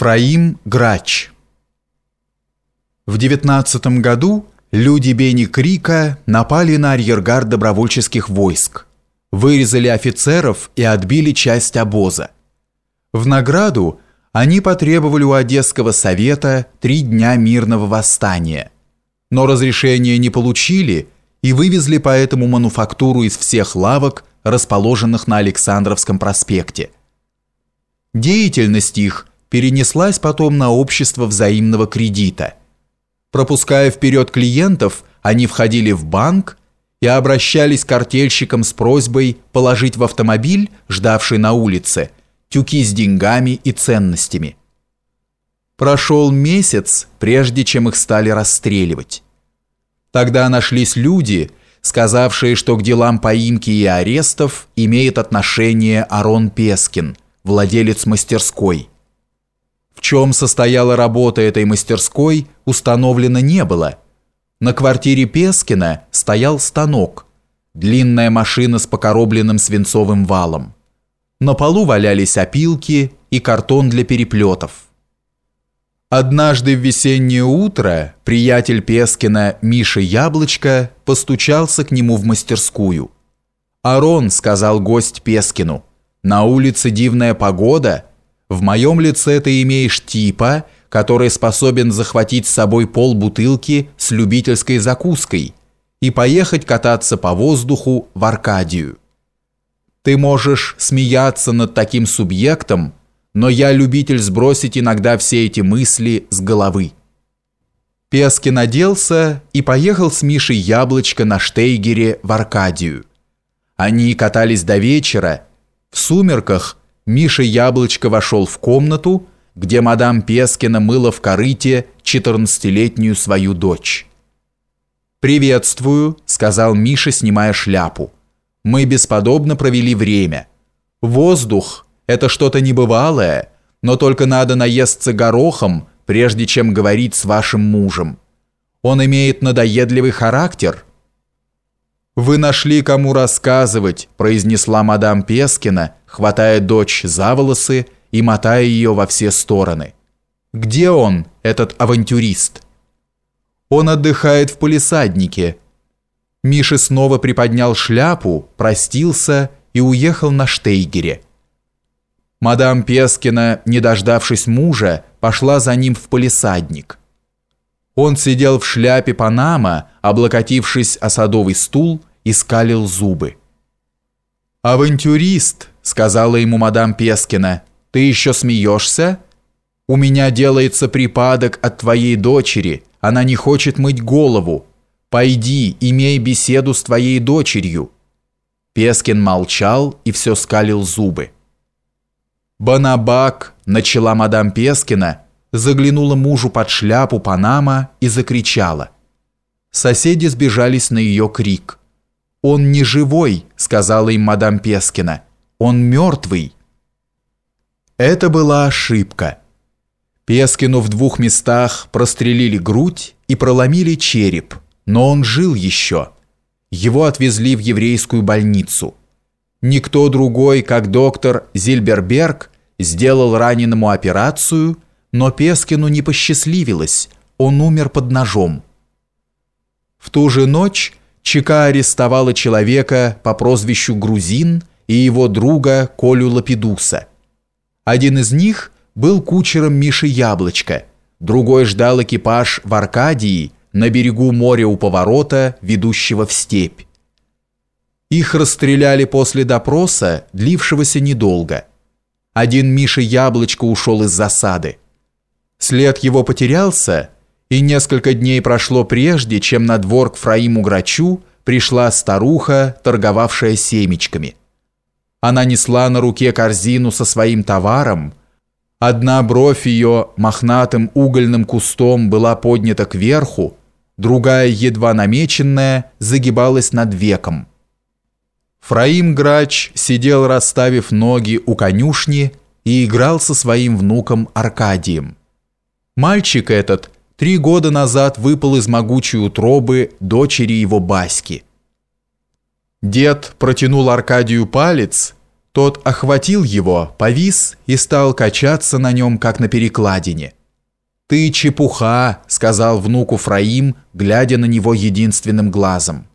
Фраим Грач В девятнадцатом году люди Бени Крика напали на арьергард добровольческих войск, вырезали офицеров и отбили часть обоза. В награду они потребовали у Одесского совета три дня мирного восстания, но разрешения не получили и вывезли поэтому мануфактуру из всех лавок, расположенных на Александровском проспекте. Деятельность их перенеслась потом на общество взаимного кредита. Пропуская вперед клиентов, они входили в банк и обращались к артельщикам с просьбой положить в автомобиль, ждавший на улице, тюки с деньгами и ценностями. Прошел месяц, прежде чем их стали расстреливать. Тогда нашлись люди, сказавшие, что к делам поимки и арестов имеет отношение Арон Пескин, владелец мастерской. В чем состояла работа этой мастерской, установлено не было. На квартире Пескина стоял станок, длинная машина с покоробленным свинцовым валом. На полу валялись опилки и картон для переплетов. Однажды в весеннее утро приятель Пескина Миша Яблочко постучался к нему в мастерскую. «Арон», — сказал гость Пескину, — «на улице дивная погода, в моем лице ты имеешь типа, который способен захватить с собой пол бутылки с любительской закуской и поехать кататься по воздуху в Аркадию. Ты можешь смеяться над таким субъектом, но я любитель сбросить иногда все эти мысли с головы. Пескин оделся и поехал с Мишей Яблочко на Штейгере в Аркадию. Они катались до вечера. В сумерках Миша Яблочко вошел в комнату, где мадам Пескина мыла в корыте 14-летнюю свою дочь. «Приветствую», — сказал Миша, снимая шляпу. «Мы бесподобно провели время. Воздух — это что-то небывалое, но только надо наесться горохом, прежде чем говорить с вашим мужем. Он имеет надоедливый характер». «Вы нашли, кому рассказывать», – произнесла мадам Пескина, хватая дочь за волосы и мотая ее во все стороны. «Где он, этот авантюрист?» «Он отдыхает в полисаднике». Миша снова приподнял шляпу, простился и уехал на Штейгере. Мадам Пескина, не дождавшись мужа, пошла за ним в полисадник. Он сидел в шляпе Панама, облокотившись о садовый стул, и скалил зубы. «Авантюрист», — сказала ему мадам Пескина, — «ты еще смеешься? У меня делается припадок от твоей дочери, она не хочет мыть голову. Пойди, имей беседу с твоей дочерью». Пескин молчал и все скалил зубы. «Банабак», — начала мадам Пескина, заглянула мужу под шляпу Панама и закричала. Соседи сбежались на ее крик. «Он не живой», — сказала им мадам Пескина. «Он мертвый». Это была ошибка. Пескину в двух местах прострелили грудь и проломили череп, но он жил еще. Его отвезли в еврейскую больницу. Никто другой, как доктор Зильберберг, сделал раненому операцию, но Пескину не посчастливилось, он умер под ножом. В ту же ночь ЧК арестовала человека по прозвищу Грузин и его друга Колю Лапидуса. Один из них был кучером Миши Яблочко, другой ждал экипаж в Аркадии на берегу моря у поворота, ведущего в степь. Их расстреляли после допроса, длившегося недолго. Один Миша Яблочко ушел из засады. След его потерялся – и несколько дней прошло прежде, чем на двор к Фраиму Грачу пришла старуха, торговавшая семечками. Она несла на руке корзину со своим товаром. Одна бровь ее мохнатым угольным кустом была поднята кверху, другая, едва намеченная, загибалась над веком. Фраим Грач сидел, расставив ноги у конюшни, и играл со своим внуком Аркадием. Мальчик этот – три года назад выпал из могучей утробы дочери его Баски. Дед протянул Аркадию палец, Тот охватил его, повис и стал качаться на нем, как на перекладине. «Ты чепуха», — сказал внуку Фраим, глядя на него единственным глазом.